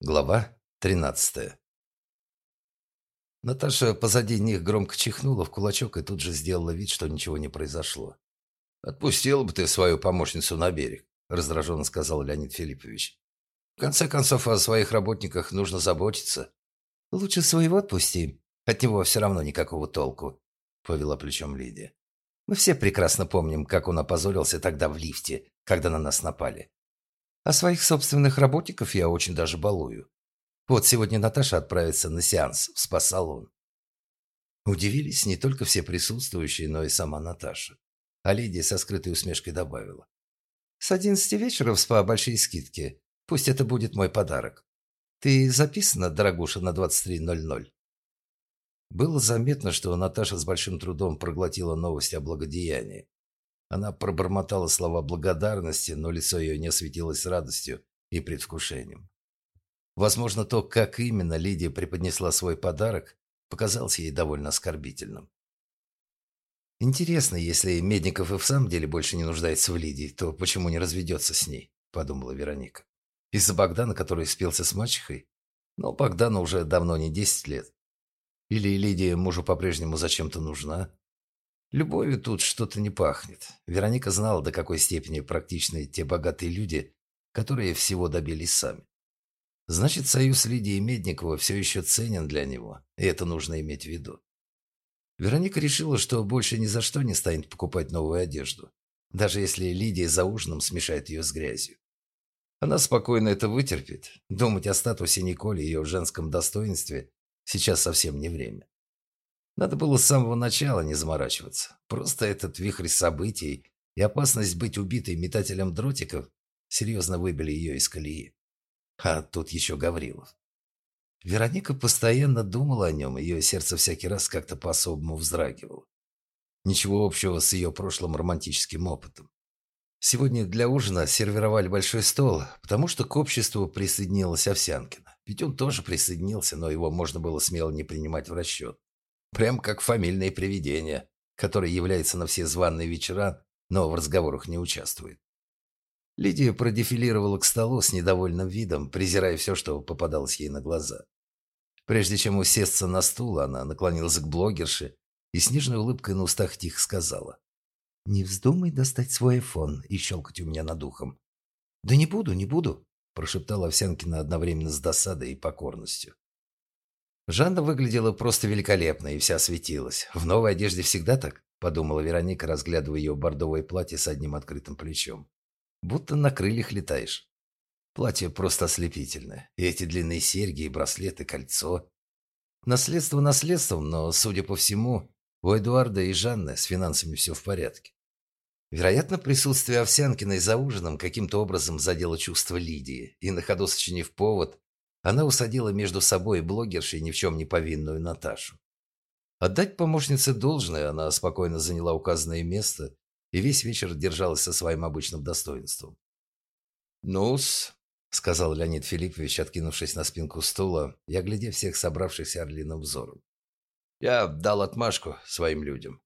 Глава 13 Наташа позади них громко чихнула в кулачок и тут же сделала вид, что ничего не произошло. «Отпустила бы ты свою помощницу на берег», – раздраженно сказал Леонид Филиппович. «В конце концов, о своих работниках нужно заботиться». «Лучше своего отпусти. От него все равно никакого толку», – повела плечом Лидия. «Мы все прекрасно помним, как он опозорился тогда в лифте, когда на нас напали. А своих собственных работников я очень даже балую. Вот сегодня Наташа отправится на сеанс в спа-салон. Удивились не только все присутствующие, но и сама Наташа. А Лидия со скрытой усмешкой добавила. «С одиннадцати вечера в спа большие скидки. Пусть это будет мой подарок. Ты записана, дорогуша, на 23.00?» Было заметно, что Наташа с большим трудом проглотила новость о благодеянии. Она пробормотала слова благодарности, но лицо ее не осветилось радостью и предвкушением. Возможно, то, как именно Лидия преподнесла свой подарок, показалось ей довольно оскорбительным. «Интересно, если Медников и в самом деле больше не нуждается в Лидии, то почему не разведется с ней?» – подумала Вероника. «Из-за Богдана, который спелся с мачехой? Но Богдану уже давно не десять лет. Или Лидия мужу по-прежнему зачем-то нужна?» Любовью тут что-то не пахнет. Вероника знала, до какой степени практичны те богатые люди, которые всего добились сами. Значит, союз Лидии Медникова все еще ценен для него, и это нужно иметь в виду. Вероника решила, что больше ни за что не станет покупать новую одежду, даже если Лидия за ужином смешает ее с грязью. Она спокойно это вытерпит. Думать о статусе Николи и ее женском достоинстве сейчас совсем не время. Надо было с самого начала не заморачиваться. Просто этот вихрь событий и опасность быть убитой метателем дротиков серьезно выбили ее из колеи. А тут еще Гаврилов. Вероника постоянно думала о нем, ее сердце всякий раз как-то по-особому вздрагивало. Ничего общего с ее прошлым романтическим опытом. Сегодня для ужина сервировали большой стол, потому что к обществу присоединилась Овсянкина. Ведь он тоже присоединился, но его можно было смело не принимать в расчет. Прям как фамильное привидение, которое является на все званые вечера, но в разговорах не участвует. Лидия продефилировала к столу с недовольным видом, презирая все, что попадалось ей на глаза. Прежде чем усесться на стул, она наклонилась к блогерше и с нежной улыбкой на устах тихо сказала. «Не вздумай достать свой айфон и щелкать у меня над ухом». «Да не буду, не буду», – прошептала Овсянкина одновременно с досадой и покорностью. Жанна выглядела просто великолепно и вся светилась. В новой одежде всегда так, подумала Вероника, разглядывая ее бордовое платье с одним открытым плечом. Будто на крыльях летаешь. Платье просто ослепительное. И эти длинные серьги, и браслеты, кольцо. Наследство наследством, но, судя по всему, у Эдуарда и Жанны с финансами все в порядке. Вероятно, присутствие Овсянкиной за ужином каким-то образом задело чувство Лидии, и на ходу сочинив повод, она усадила между собой блогершей ни в чем не повинную Наташу. Отдать помощнице должное, она спокойно заняла указанное место и весь вечер держалась со своим обычным достоинством. «Ну-с», — сказал Леонид Филиппович, откинувшись на спинку стула и оглядев всех собравшихся орлиным взором. «Я дал отмашку своим людям.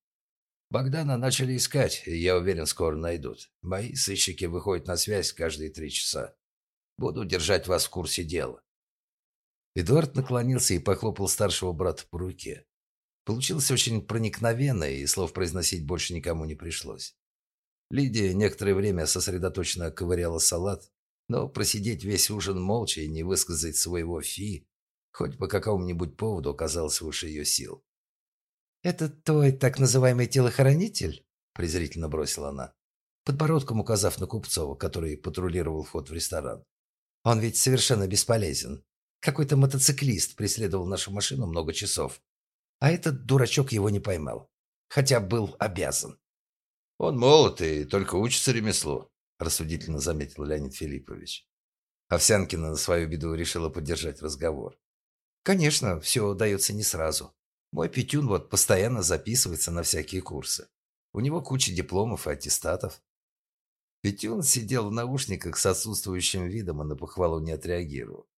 Богдана начали искать, и я уверен, скоро найдут. Мои сыщики выходят на связь каждые три часа. Буду держать вас в курсе дела. Эдуард наклонился и похлопал старшего брата по руке. Получилось очень проникновенно, и слов произносить больше никому не пришлось. Лидия некоторое время сосредоточенно ковыряла салат, но просидеть весь ужин молча и не высказать своего фи, хоть по какому-нибудь поводу, оказалось выше ее сил. «Это твой так называемый телохранитель?» – презрительно бросила она, подбородком указав на Купцова, который патрулировал вход в ресторан. «Он ведь совершенно бесполезен. Какой-то мотоциклист преследовал нашу машину много часов. А этот дурачок его не поймал. Хотя был обязан. «Он молод и только учится ремеслу», – рассудительно заметил Леонид Филиппович. Овсянкина на свою беду решила поддержать разговор. «Конечно, все дается не сразу. Мой Петюн вот постоянно записывается на всякие курсы. У него куча дипломов и аттестатов». Петюн сидел в наушниках с отсутствующим видом и на похвалу не отреагировал.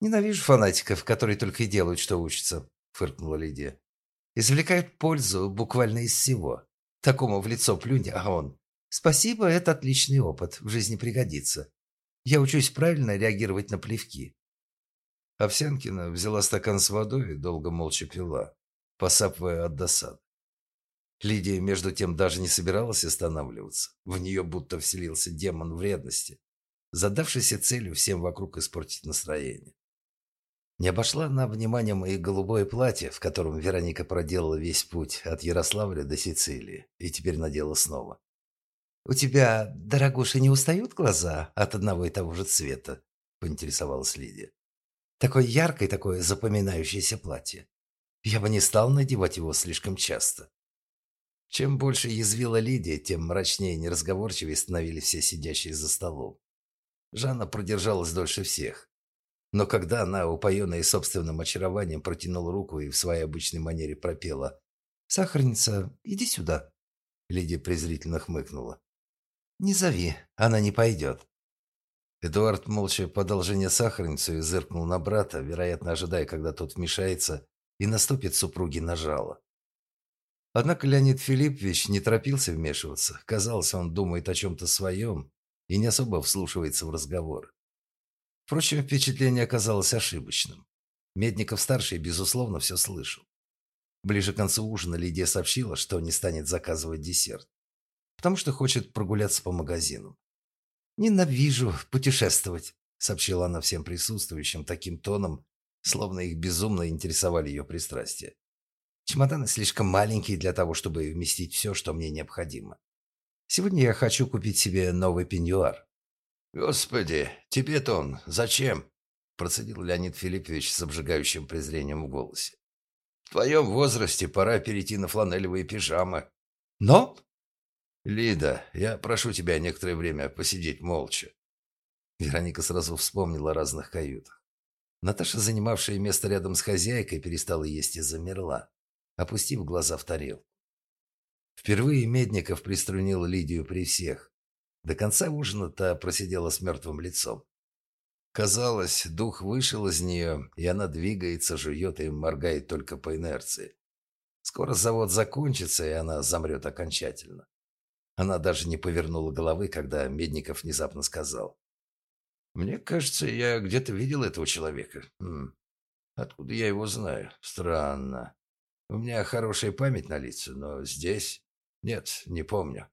«Ненавижу фанатиков, которые только и делают, что учатся», — фыркнула Лидия. «Извлекают пользу буквально из всего. Такому в лицо плюнь, а он. Спасибо, это отличный опыт, в жизни пригодится. Я учусь правильно реагировать на плевки. Овсянкина взяла стакан с водой и долго молча пила, посапывая от досады. Лидия, между тем, даже не собиралась останавливаться. В нее будто вселился демон вредности, задавшийся целью всем вокруг испортить настроение. Не обошла она вниманием и голубое платье, в котором Вероника проделала весь путь от Ярославля до Сицилии, и теперь надела снова. «У тебя, дорогуша, не устают глаза от одного и того же цвета?» – поинтересовалась Лидия. «Такое яркое, такое запоминающееся платье. Я бы не стал надевать его слишком часто». Чем больше язвила Лидия, тем мрачнее и неразговорчивее становились все сидящие за столом. Жанна продержалась дольше всех. Но когда она, упоенная собственным очарованием, протянула руку и в своей обычной манере пропела «Сахарница, иди сюда», Лидия презрительно хмыкнула. «Не зови, она не пойдет». Эдуард молча подал жене сахарницу и зыркнул на брата, вероятно, ожидая, когда тот вмешается и наступит супруге на жало. Однако Леонид Филиппович не торопился вмешиваться. Казалось, он думает о чем-то своем и не особо вслушивается в разговор. Впрочем, впечатление оказалось ошибочным. Медников-старший, безусловно, все слышал. Ближе к концу ужина Лидия сообщила, что не станет заказывать десерт, потому что хочет прогуляться по магазинам. «Ненавижу путешествовать», — сообщила она всем присутствующим таким тоном, словно их безумно интересовали ее пристрастия. Чемоданы слишком маленькие для того, чтобы вместить все, что мне необходимо. Сегодня я хочу купить себе новый пеньюар. Господи, тебе-то он зачем? Процедил Леонид Филиппович с обжигающим презрением в голосе. В твоем возрасте пора перейти на фланелевые пижамы. Но? Лида, я прошу тебя некоторое время посидеть молча. Вероника сразу вспомнила о разных каютах. Наташа, занимавшая место рядом с хозяйкой, перестала есть и замерла опустив глаза в тарелку. Впервые Медников приструнил Лидию при всех. До конца ужина та просидела с мертвым лицом. Казалось, дух вышел из нее, и она двигается, жует и моргает только по инерции. Скоро завод закончится, и она замрет окончательно. Она даже не повернула головы, когда Медников внезапно сказал. «Мне кажется, я где-то видел этого человека. Хм. Откуда я его знаю? Странно. У меня хорошая память на лица, но здесь... Нет, не помню.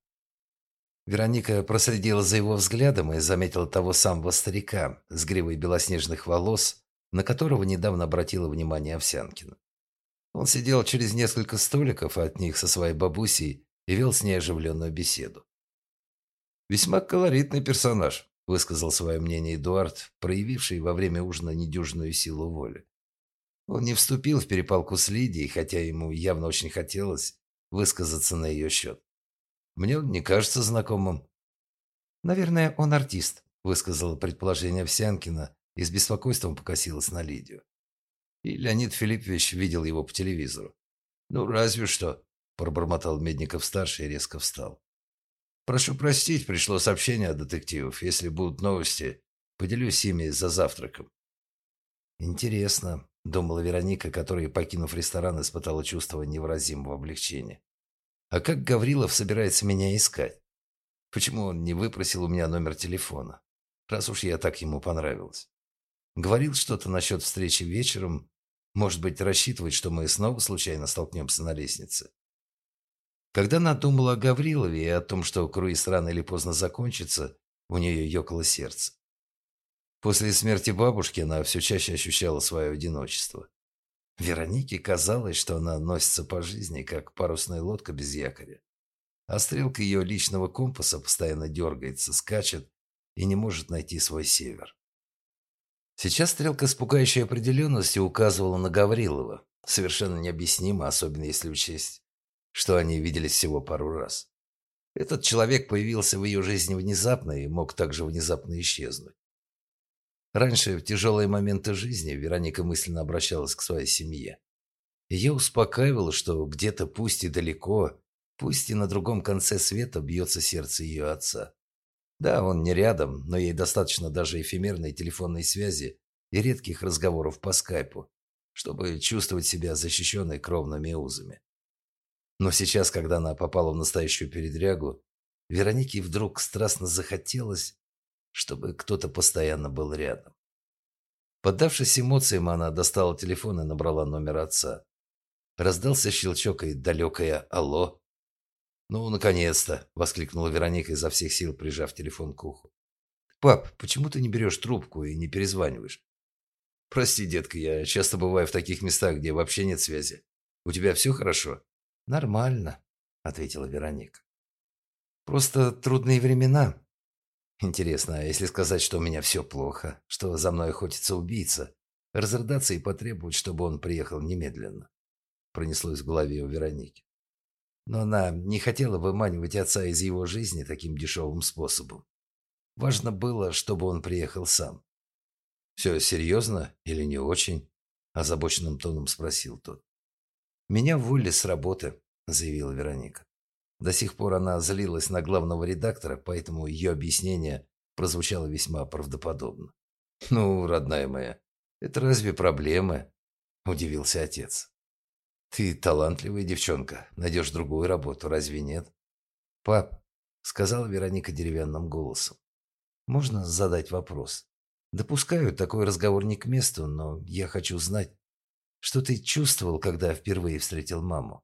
Вероника проследила за его взглядом и заметила того самого старика с гривой белоснежных волос, на которого недавно обратила внимание Овсянкина. Он сидел через несколько столиков от них со своей бабусей и вел с ней оживленную беседу. «Весьма колоритный персонаж», – высказал свое мнение Эдуард, проявивший во время ужина недюжную силу воли. Он не вступил в перепалку с Лидией, хотя ему явно очень хотелось высказаться на ее счет. Мне он не кажется знакомым. «Наверное, он артист», – высказала предположение Овсянкина и с беспокойством покосилась на Лидию. И Леонид Филиппович видел его по телевизору. «Ну, разве что», – пробормотал Медников-старший и резко встал. «Прошу простить, пришло сообщение от детективов. Если будут новости, поделюсь ими за завтраком». «Интересно, думала Вероника, которая, покинув ресторан, испытала чувство невыразимого облегчения. А как Гаврилов собирается меня искать? Почему он не выпросил у меня номер телефона, раз уж я так ему понравилась? Говорил что-то насчет встречи вечером, может быть, рассчитывает, что мы снова случайно столкнемся на лестнице. Когда она думала о Гаврилове и о том, что круиз рано или поздно закончится, у нее ёкало сердце. После смерти бабушки она все чаще ощущала свое одиночество. Веронике казалось, что она носится по жизни, как парусная лодка без якоря. А стрелка ее личного компаса постоянно дергается, скачет и не может найти свой север. Сейчас стрелка с пугающей определенностью указывала на Гаврилова. Совершенно необъяснимо, особенно если учесть, что они виделись всего пару раз. Этот человек появился в ее жизни внезапно и мог также внезапно исчезнуть. Раньше, в тяжелые моменты жизни, Вероника мысленно обращалась к своей семье. Ее успокаивало, что где-то, пусть и далеко, пусть и на другом конце света, бьется сердце ее отца. Да, он не рядом, но ей достаточно даже эфемерной телефонной связи и редких разговоров по скайпу, чтобы чувствовать себя защищенной кровными узами. Но сейчас, когда она попала в настоящую передрягу, Веронике вдруг страстно захотелось чтобы кто-то постоянно был рядом. Поддавшись эмоциям, она достала телефон и набрала номер отца. Раздался щелчок и далекое «Алло». «Ну, наконец-то!» – воскликнула Вероника изо всех сил, прижав телефон к уху. «Пап, почему ты не берешь трубку и не перезваниваешь?» «Прости, детка, я часто бываю в таких местах, где вообще нет связи. У тебя все хорошо?» «Нормально», – ответила Вероника. «Просто трудные времена. Интересно, а если сказать, что у меня все плохо, что за мной охотится убийца, разрыдаться и потребовать, чтобы он приехал немедленно?» Пронеслось в голове у Вероники. Но она не хотела выманивать отца из его жизни таким дешевым способом. Важно было, чтобы он приехал сам. «Все серьезно или не очень?» – озабоченным тоном спросил тот. «Меня уволили с работы», – заявила Вероника. До сих пор она злилась на главного редактора, поэтому ее объяснение прозвучало весьма правдоподобно. «Ну, родная моя, это разве проблемы?» – удивился отец. «Ты талантливая девчонка, найдешь другую работу, разве нет?» «Пап», – сказала Вероника деревянным голосом, – «можно задать вопрос?» Допускаю, такой разговор не к месту, но я хочу знать, что ты чувствовал, когда впервые встретил маму.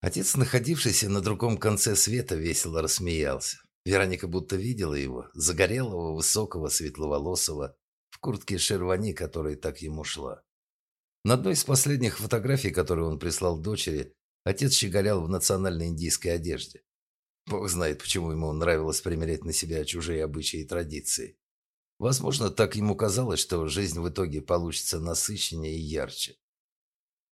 Отец, находившийся на другом конце света, весело рассмеялся. Вероника будто видела его, загорелого, высокого, светловолосого, в куртке шервани, которая так ему шла. На одной из последних фотографий, которую он прислал дочери, отец щеголял в национальной индийской одежде. Бог знает, почему ему нравилось примерять на себя чужие обычаи и традиции. Возможно, так ему казалось, что жизнь в итоге получится насыщеннее и ярче.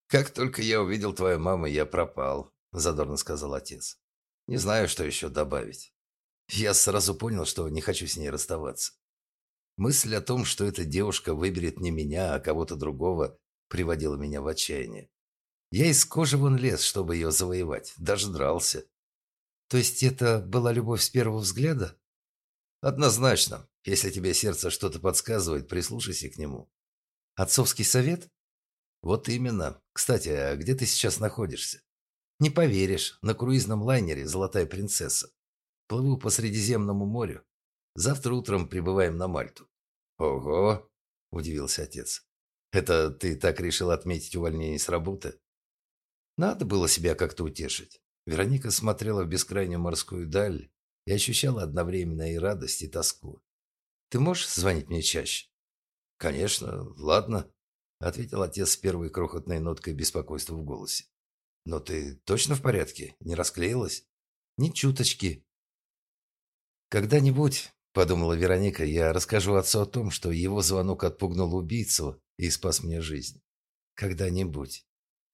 «Как только я увидел твою маму, я пропал», – задорно сказал отец. «Не знаю, что еще добавить. Я сразу понял, что не хочу с ней расставаться. Мысль о том, что эта девушка выберет не меня, а кого-то другого, приводила меня в отчаяние. Я из кожи вон лез, чтобы ее завоевать, даже дрался. То есть это была любовь с первого взгляда? Однозначно. Если тебе сердце что-то подсказывает, прислушайся к нему. Отцовский совет? Вот именно. Кстати, а где ты сейчас находишься? Не поверишь, на круизном лайнере «Золотая принцесса». Плыву по Средиземному морю. Завтра утром прибываем на Мальту. Ого, удивился отец. Это ты так решил отметить увольнение с работы? Надо было себя как-то утешить. Вероника смотрела в бескрайнюю морскую даль и ощущала одновременно и радость, и тоску. Ты можешь звонить мне чаще?» «Конечно, ладно», — ответил отец с первой крохотной ноткой беспокойства в голосе. «Но ты точно в порядке? Не расклеилась?» «Ни чуточки». «Когда-нибудь», — подумала Вероника, — «я расскажу отцу о том, что его звонок отпугнул убийцу и спас мне жизнь. Когда-нибудь,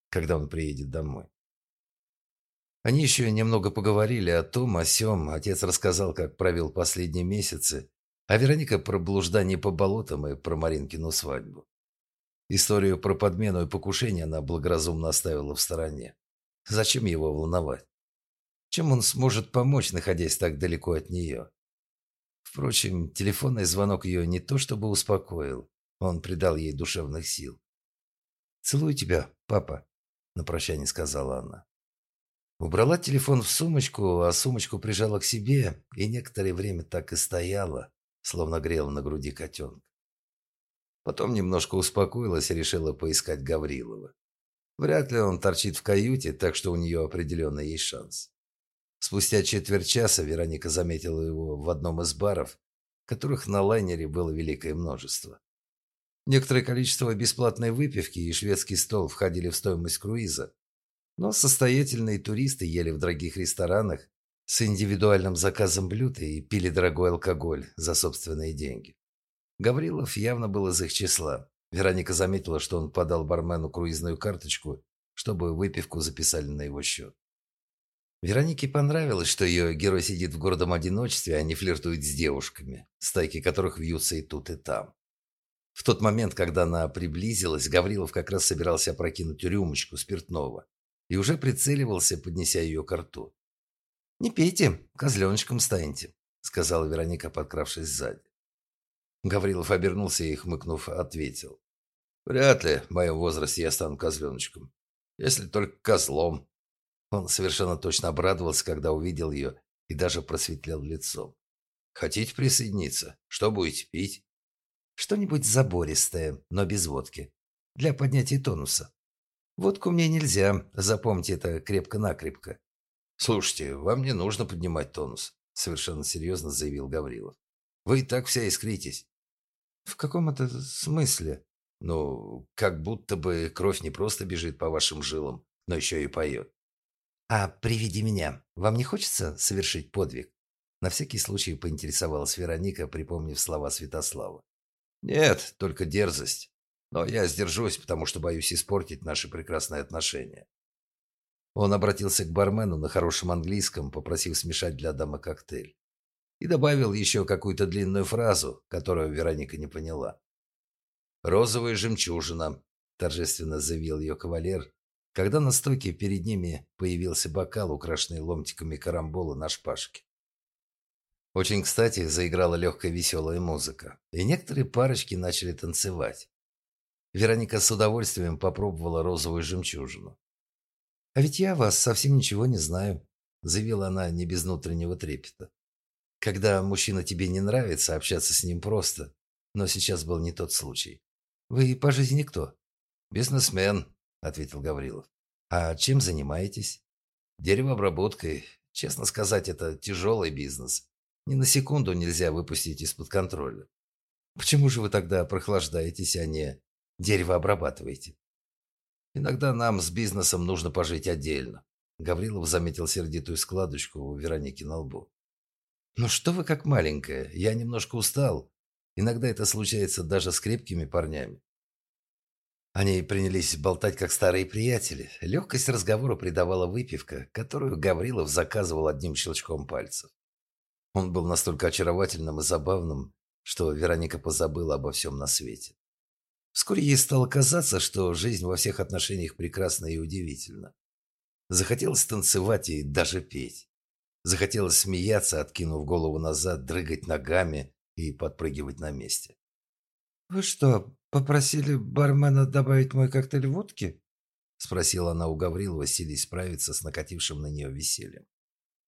когда он приедет домой». Они еще немного поговорили о том, о сём. Отец рассказал, как провел последние месяцы, а Вероника про блуждание по болотам и про Маринкину свадьбу. Историю про подмену и покушение она благоразумно оставила в стороне. Зачем его волновать? Чем он сможет помочь, находясь так далеко от нее? Впрочем, телефонный звонок ее не то чтобы успокоил, он придал ей душевных сил. «Целую тебя, папа», — на прощание сказала она. Убрала телефон в сумочку, а сумочку прижала к себе и некоторое время так и стояла, словно грела на груди котенка. Потом немножко успокоилась и решила поискать Гаврилова. Вряд ли он торчит в каюте, так что у нее определенно есть шанс. Спустя четверть часа Вероника заметила его в одном из баров, которых на лайнере было великое множество. Некоторое количество бесплатной выпивки и шведский стол входили в стоимость круиза, но состоятельные туристы ели в дорогих ресторанах с индивидуальным заказом блюд и пили дорогой алкоголь за собственные деньги. Гаврилов явно был из их числа. Вероника заметила, что он подал бармену круизную карточку, чтобы выпивку записали на его счет. Веронике понравилось, что ее герой сидит в гордом одиночестве, а не флиртует с девушками, стайки которых вьются и тут, и там. В тот момент, когда она приблизилась, Гаврилов как раз собирался опрокинуть рюмочку спиртного и уже прицеливался, поднеся ее к рту. «Не пейте, козленочком станете», — сказала Вероника, подкравшись сзади. Гаврилов обернулся и, хмыкнув, ответил. «Вряд ли в моем возрасте я стану козленочком. Если только козлом». Он совершенно точно обрадовался, когда увидел ее, и даже просветлел лицом. «Хотите присоединиться? Что будете пить?» Что-нибудь забористое, но без водки. Для поднятия тонуса. Водку мне нельзя, запомните это крепко-накрепко. Слушайте, вам не нужно поднимать тонус, совершенно серьезно заявил Гаврилов. Вы и так вся искритесь. В каком это смысле? Ну, как будто бы кровь не просто бежит по вашим жилам, но еще и поет. А при виде меня вам не хочется совершить подвиг? На всякий случай поинтересовалась Вероника, припомнив слова Святослава. «Нет, только дерзость. Но я сдержусь, потому что боюсь испортить наши прекрасные отношения». Он обратился к бармену на хорошем английском, попросив смешать для дамы коктейль. И добавил еще какую-то длинную фразу, которую Вероника не поняла. «Розовая жемчужина», – торжественно заявил ее кавалер, когда на стойке перед ними появился бокал, украшенный ломтиками карамбола на шпажке. Очень кстати заиграла легкая веселая музыка, и некоторые парочки начали танцевать. Вероника с удовольствием попробовала розовую жемчужину. «А ведь я вас совсем ничего не знаю», – заявила она не без внутреннего трепета. «Когда мужчина тебе не нравится, общаться с ним просто, но сейчас был не тот случай. Вы по жизни кто?» «Бизнесмен», – ответил Гаврилов. «А чем занимаетесь?» «Деревообработкой. Честно сказать, это тяжелый бизнес. Ни на секунду нельзя выпустить из-под контроля. Почему же вы тогда прохлаждаетесь, а не дерево обрабатываете? Иногда нам с бизнесом нужно пожить отдельно. Гаврилов заметил сердитую складочку у Вероники на лбу. «Ну что вы как маленькая? Я немножко устал. Иногда это случается даже с крепкими парнями». Они принялись болтать как старые приятели. Легкость разговора придавала выпивка, которую Гаврилов заказывал одним щелчком пальцев. Он был настолько очаровательным и забавным, что Вероника позабыла обо всем на свете. Вскоре ей стало казаться, что жизнь во всех отношениях прекрасна и удивительна. Захотелось танцевать и даже петь. Захотелось смеяться, откинув голову назад, дрыгать ногами и подпрыгивать на месте. «Вы что, попросили бармена добавить мой коктейль водки?» Спросила она у Гаврилова, силясь справиться с накатившим на нее весельем.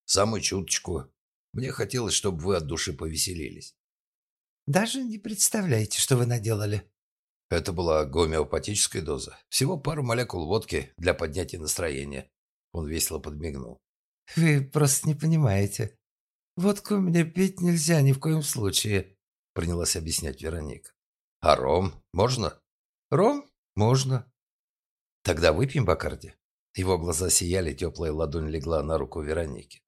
«Самую чуточку», мне хотелось, чтобы вы от души повеселились. Даже не представляете, что вы наделали. Это была гомеопатическая доза. Всего пару молекул водки для поднятия настроения. Он весело подмигнул. Вы просто не понимаете. Водку мне пить нельзя ни в коем случае, принялась объяснять Вероника. А ром можно? Ром? Можно. Тогда выпьем Бакарди. Его глаза сияли, теплая ладонь легла на руку Вероники.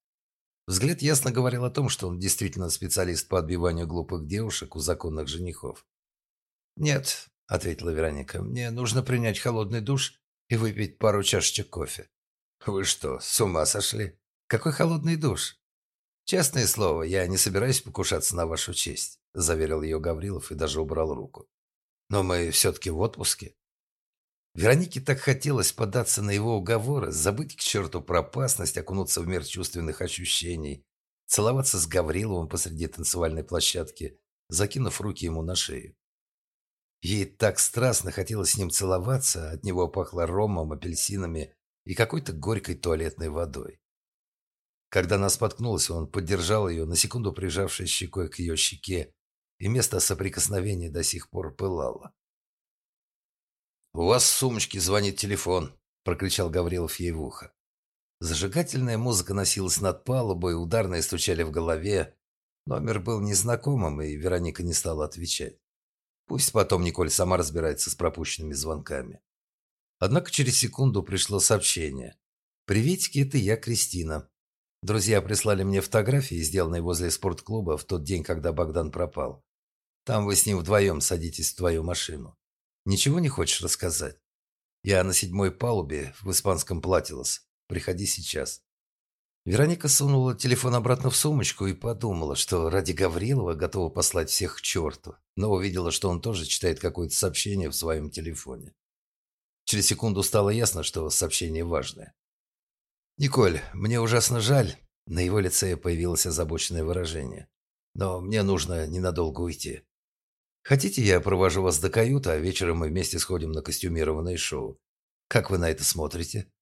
Взгляд ясно говорил о том, что он действительно специалист по отбиванию глупых девушек у законных женихов. «Нет», — ответила Вероника, — «мне нужно принять холодный душ и выпить пару чашечек кофе». «Вы что, с ума сошли? Какой холодный душ?» «Честное слово, я не собираюсь покушаться на вашу честь», — заверил ее Гаврилов и даже убрал руку. «Но мы все-таки в отпуске. Веронике так хотелось податься на его уговоры, забыть к черту про опасность, окунуться в мир чувственных ощущений, целоваться с Гавриловым посреди танцевальной площадки, закинув руки ему на шею. Ей так страстно хотелось с ним целоваться, от него пахло ромом, апельсинами и какой-то горькой туалетной водой. Когда она споткнулась, он поддержал ее, на секунду прижавшись щекой к ее щеке, и место соприкосновения до сих пор пылало. «У вас в сумочке звонит телефон», – прокричал Гаврилов ей в ухо. Зажигательная музыка носилась над палубой, ударные стучали в голове. Номер был незнакомым, и Вероника не стала отвечать. Пусть потом Николь сама разбирается с пропущенными звонками. Однако через секунду пришло сообщение. «Приветики, это я, Кристина. Друзья прислали мне фотографии, сделанные возле спортклуба в тот день, когда Богдан пропал. Там вы с ним вдвоем садитесь в твою машину. Ничего не хочешь рассказать? Я на седьмой палубе в испанском Платилос. Приходи сейчас. Вероника сунула телефон обратно в сумочку и подумала, что ради Гаврилова готова послать всех к черту, но увидела, что он тоже читает какое-то сообщение в своем телефоне. Через секунду стало ясно, что сообщение важное. «Николь, мне ужасно жаль». На его лице появилось озабоченное выражение. «Но мне нужно ненадолго уйти. Хотите, я провожу вас до каюты, а вечером мы вместе сходим на костюмированное шоу? Как вы на это смотрите?»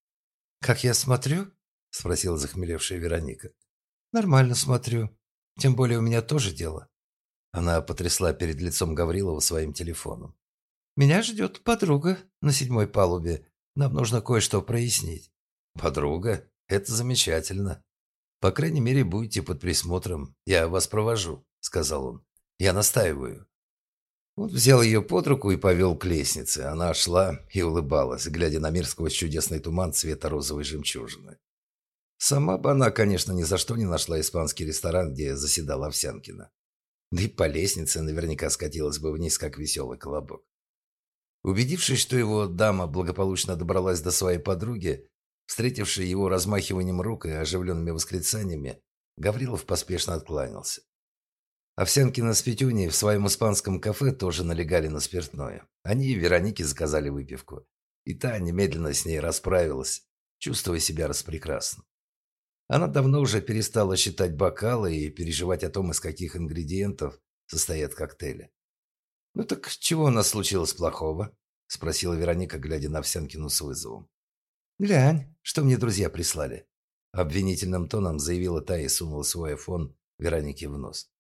«Как я смотрю?» – спросила захмелевшая Вероника. «Нормально смотрю. Тем более у меня тоже дело». Она потрясла перед лицом Гаврилова своим телефоном. «Меня ждет подруга на седьмой палубе. Нам нужно кое-что прояснить». «Подруга? Это замечательно. По крайней мере, будете под присмотром. Я вас провожу», — сказал он. «Я настаиваю». Он взял ее под руку и повел к лестнице. Она шла и улыбалась, глядя на мир сквозь чудесный туман цвета розовой жемчужины. Сама бы она, конечно, ни за что не нашла испанский ресторан, где заседала Овсянкина. Да и по лестнице наверняка скатилась бы вниз, как веселый колобок. Убедившись, что его дама благополучно добралась до своей подруги, встретившей его размахиванием рук и оживленными восклицаниями, Гаврилов поспешно откланялся. Овсянкина с Петюней в своем испанском кафе тоже налегали на спиртное. Они и Веронике заказали выпивку. И та немедленно с ней расправилась, чувствуя себя распрекрасно. Она давно уже перестала считать бокалы и переживать о том, из каких ингредиентов состоят коктейли. «Ну так чего у нас случилось плохого?» – спросила Вероника, глядя на Овсянкину с вызовом. «Глянь, что мне друзья прислали», – обвинительным тоном заявила та и сунула свой айфон Веронике в нос.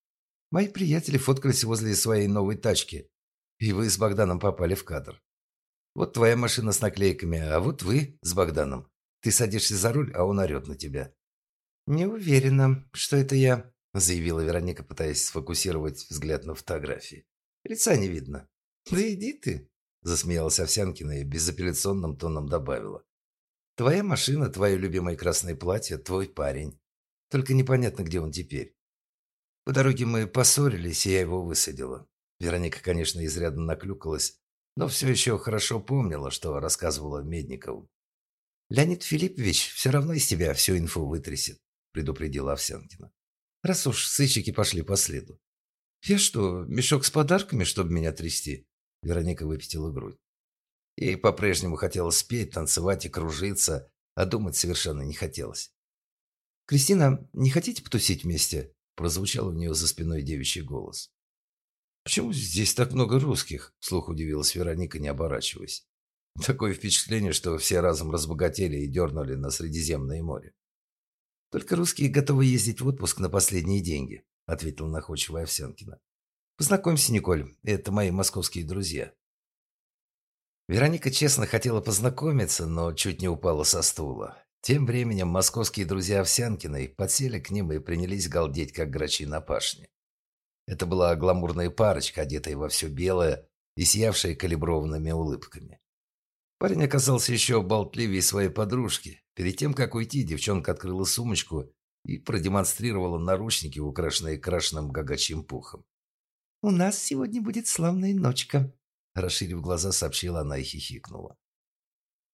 Мои приятели фоткались возле своей новой тачки, и вы с Богданом попали в кадр. Вот твоя машина с наклейками, а вот вы с Богданом. Ты садишься за руль, а он орет на тебя». «Не уверена, что это я», – заявила Вероника, пытаясь сфокусировать взгляд на фотографии. «Лица не видно». «Да иди ты», – засмеялась Овсянкина и безапелляционным тоном добавила. «Твоя машина, твое любимое красное платье, твой парень. Только непонятно, где он теперь. По дороге мы поссорились, и я его высадила. Вероника, конечно, изрядно наклюкалась, но все еще хорошо помнила, что рассказывала Медникову. «Леонид Филиппович все равно из тебя всю инфу вытрясет», предупредила Овсянкина. «Раз уж сыщики пошли по следу». «Я что, мешок с подарками, чтобы меня трясти?» Вероника выпятила грудь. Ей по-прежнему хотелось спеть, танцевать и кружиться, а думать совершенно не хотелось. «Кристина, не хотите потусить вместе?» Прозвучал у нее за спиной девичий голос. «Почему здесь так много русских?» – вслух удивилась Вероника, не оборачиваясь. Такое впечатление, что все разом разбогатели и дернули на Средиземное море. «Только русские готовы ездить в отпуск на последние деньги», – ответила находчивая Овсянкина. «Познакомься, Николь, это мои московские друзья». Вероника честно хотела познакомиться, но чуть не упала со стула. Тем временем московские друзья Овсянкиной подсели к ним и принялись галдеть, как грачи на пашне. Это была гламурная парочка, одетая во все белое и сиявшая калиброванными улыбками. Парень оказался еще болтливее своей подружки. Перед тем, как уйти, девчонка открыла сумочку и продемонстрировала наручники, украшенные крашеным гагачьим пухом. «У нас сегодня будет славная ночка», – расширив глаза, сообщила она и хихикнула.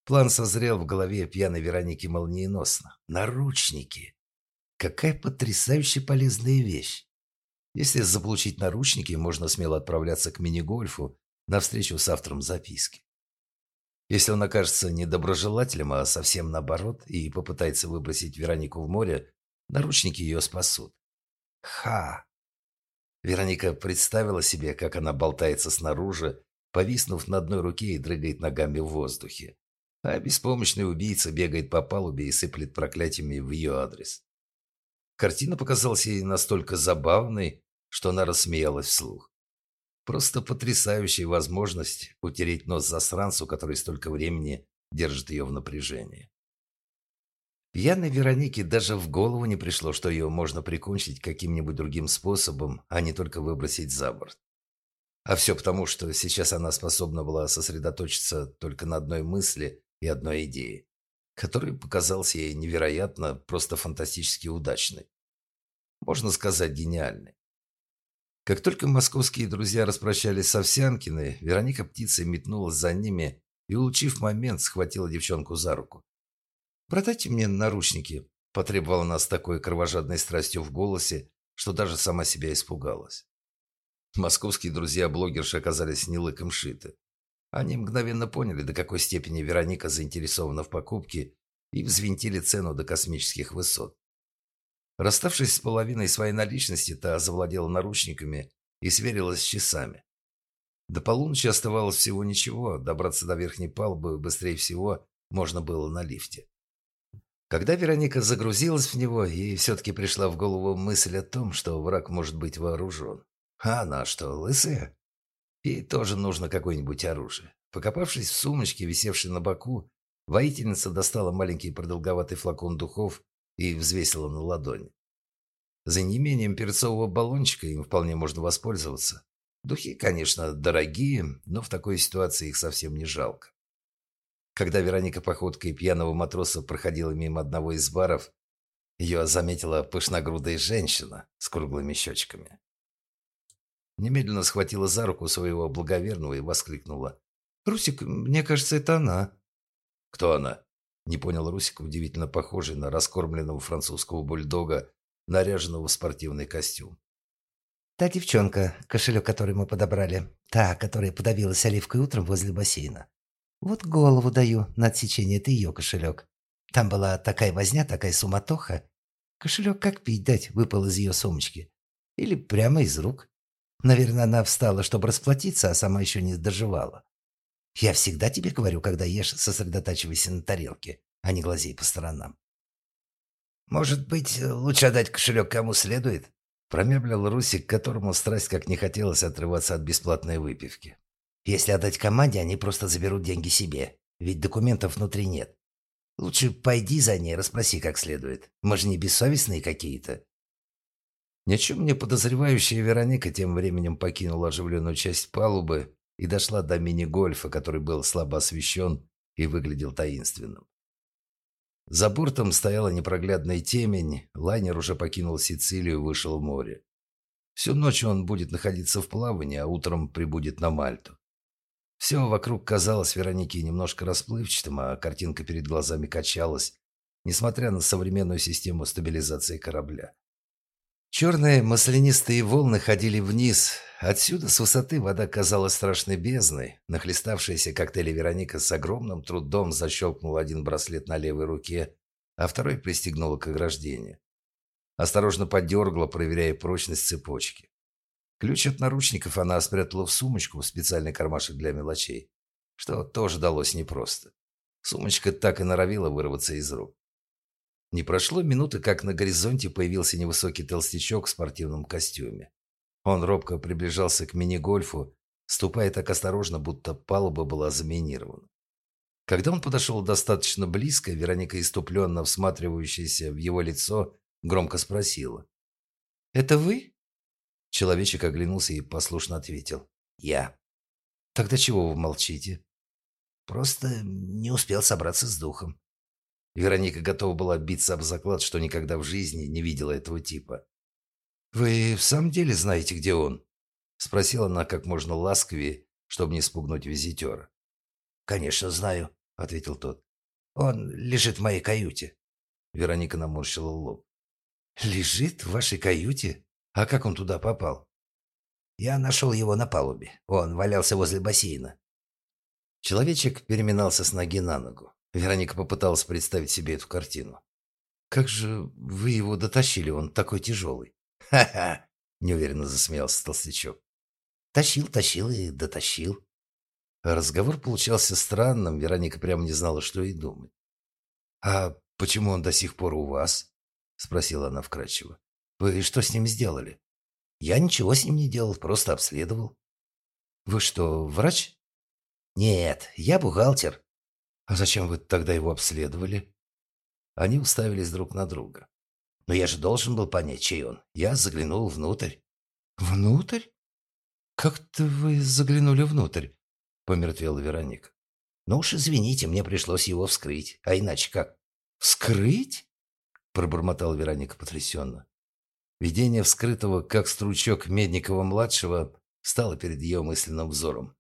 План созрел в голове пьяной Вероники молниеносно. Наручники. Какая потрясающе полезная вещь. Если заполучить наручники, можно смело отправляться к мини-гольфу на встречу с автором записки. Если он окажется недоброжелателем, а совсем наоборот, и попытается выбросить Веронику в море, наручники ее спасут. Ха! Вероника представила себе, как она болтается снаружи, повиснув на одной руке и дрыгает ногами в воздухе а беспомощный убийца бегает по палубе и сыплет проклятиями в ее адрес. Картина показалась ей настолько забавной, что она рассмеялась вслух. Просто потрясающая возможность утереть нос засранцу, который столько времени держит ее в напряжении. Пьяной Веронике даже в голову не пришло, что ее можно прикончить каким-нибудь другим способом, а не только выбросить за борт. А все потому, что сейчас она способна была сосредоточиться только на одной мысли и одной идеи, который показался ей невероятно, просто фантастически удачной. Можно сказать, гениальной. Как только московские друзья распрощались с Овсянкиной, Вероника птицей метнулась за ними и, улучив момент, схватила девчонку за руку. «Продайте мне наручники», – потребовала она с такой кровожадной страстью в голосе, что даже сама себя испугалась. Московские друзья-блогерши оказались не лыком шиты. Они мгновенно поняли, до какой степени Вероника заинтересована в покупке и взвинтили цену до космических высот. Расставшись с половиной своей наличности, та завладела наручниками и сверилась с часами. До полуночи оставалось всего ничего, добраться до верхней палубы быстрее всего можно было на лифте. Когда Вероника загрузилась в него, ей все-таки пришла в голову мысль о том, что враг может быть вооружен. А она что, лысая? Ей тоже нужно какое-нибудь оружие. Покопавшись в сумочке, висевшей на боку, воительница достала маленький продолговатый флакон духов и взвесила на ладони. За неимением перцового баллончика им вполне можно воспользоваться. Духи, конечно, дорогие, но в такой ситуации их совсем не жалко. Когда Вероника походкой пьяного матроса проходила мимо одного из баров, ее заметила пышногрудая женщина с круглыми щечками. Немедленно схватила за руку своего благоверного и воскликнула. «Русик, мне кажется, это она». «Кто она?» Не понял Русик, удивительно похожий на раскормленного французского бульдога, наряженного в спортивный костюм. «Та девчонка, кошелек, который мы подобрали. Та, которая подавилась оливкой утром возле бассейна. Вот голову даю на отсечение, это ее кошелек. Там была такая возня, такая суматоха. Кошелек как пить дать выпал из ее сумочки. Или прямо из рук. Наверное, она встала, чтобы расплатиться, а сама еще не доживала. Я всегда тебе говорю, когда ешь, сосредотачивайся на тарелке, а не глазей по сторонам. «Может быть, лучше отдать кошелек кому следует?» Промямлил Русик, которому страсть как не хотелось отрываться от бесплатной выпивки. «Если отдать команде, они просто заберут деньги себе, ведь документов внутри нет. Лучше пойди за ней, расспроси как следует. Мы же не бессовестные какие-то. Ни о чем не подозревающая Вероника тем временем покинула оживленную часть палубы и дошла до мини-гольфа, который был слабо освещен и выглядел таинственным. За бортом стояла непроглядная темень, лайнер уже покинул Сицилию и вышел в море. Всю ночь он будет находиться в плавании, а утром прибудет на Мальту. Все вокруг казалось Веронике немножко расплывчатым, а картинка перед глазами качалась, несмотря на современную систему стабилизации корабля. Черные маслянистые волны ходили вниз. Отсюда с высоты вода казалась страшной бездной. Нахлеставшаяся коктейли Вероника с огромным трудом защелкнула один браслет на левой руке, а второй пристегнула к ограждению. Осторожно подергала, проверяя прочность цепочки. Ключ от наручников она спрятала в сумочку в специальный кармашек для мелочей, что тоже далось непросто. Сумочка так и норовила вырваться из рук. Не прошло минуты, как на горизонте появился невысокий толстячок в спортивном костюме. Он робко приближался к мини-гольфу, ступая так осторожно, будто палуба была заминирована. Когда он подошел достаточно близко, Вероника, иступленно всматривающаяся в его лицо, громко спросила. «Это вы?» Человечек оглянулся и послушно ответил. «Я». «Тогда чего вы молчите?» «Просто не успел собраться с духом. Вероника готова была биться об заклад, что никогда в жизни не видела этого типа. «Вы в самом деле знаете, где он?» Спросила она как можно ласковее, чтобы не спугнуть визитера. «Конечно знаю», — ответил тот. «Он лежит в моей каюте». Вероника наморщила лоб. «Лежит в вашей каюте? А как он туда попал?» «Я нашел его на палубе. Он валялся возле бассейна». Человечек переминался с ноги на ногу. Вероника попыталась представить себе эту картину. «Как же вы его дотащили? Он такой тяжелый». «Ха-ха!» – неуверенно засмеялся толстячок. «Тащил, тащил и дотащил». Разговор получался странным, Вероника прямо не знала, что и думать. «А почему он до сих пор у вас?» – спросила она вкратчиво. «Вы что с ним сделали?» «Я ничего с ним не делал, просто обследовал». «Вы что, врач?» «Нет, я бухгалтер». «А зачем вы тогда его обследовали?» Они уставились друг на друга. «Но я же должен был понять, чей он. Я заглянул внутрь». «Внутрь? Как-то вы заглянули внутрь?» Помертвела Вероника. «Ну уж извините, мне пришлось его вскрыть. А иначе как?» «Вскрыть?» Пробормотал Вероника потрясенно. Видение вскрытого, как стручок Медникова-младшего, стало перед ее мысленным взором.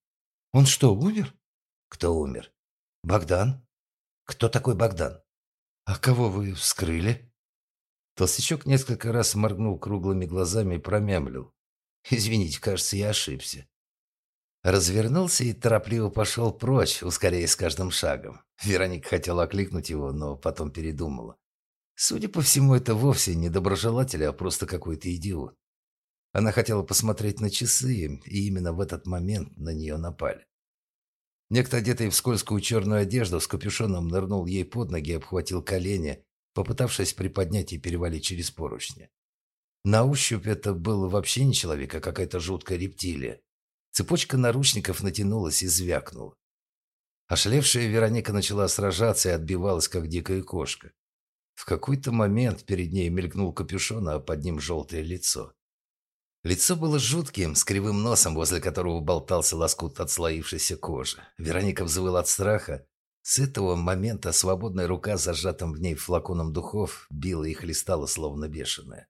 «Он что, умер?» «Кто умер?» «Богдан? Кто такой Богдан?» «А кого вы вскрыли?» Толстячок несколько раз моргнул круглыми глазами и промямлил. «Извините, кажется, я ошибся». Развернулся и торопливо пошел прочь, ускоряясь с каждым шагом. Вероника хотела окликнуть его, но потом передумала. Судя по всему, это вовсе не доброжелатель, а просто какой-то идиот. Она хотела посмотреть на часы, и именно в этот момент на нее напали. Некто, одетый в скользкую черную одежду, с капюшоном нырнул ей под ноги и обхватил колени, попытавшись приподнять и перевалить через поручни. На ощупь это было вообще не человек, а какая-то жуткая рептилия. Цепочка наручников натянулась и звякнула. Ошалевшая Вероника начала сражаться и отбивалась, как дикая кошка. В какой-то момент перед ней мелькнул капюшон, а под ним желтое лицо. Лицо было жутким, с кривым носом, возле которого болтался лоскут отслоившейся кожи. Вероника взвыла от страха. С этого момента свободная рука, зажатым в ней флаконом духов, била и хлестала, словно бешеная.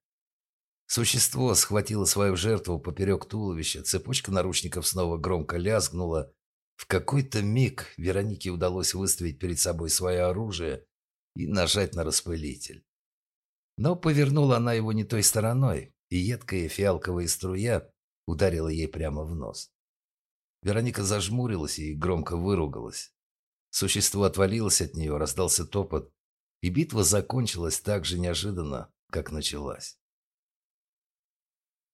Существо схватило свою жертву поперек туловища, цепочка наручников снова громко лязгнула. В какой-то миг Веронике удалось выставить перед собой свое оружие и нажать на распылитель. Но повернула она его не той стороной, и едкая фиалковая струя ударила ей прямо в нос. Вероника зажмурилась и громко выругалась. Существо отвалилось от нее, раздался топот, и битва закончилась так же неожиданно, как началась.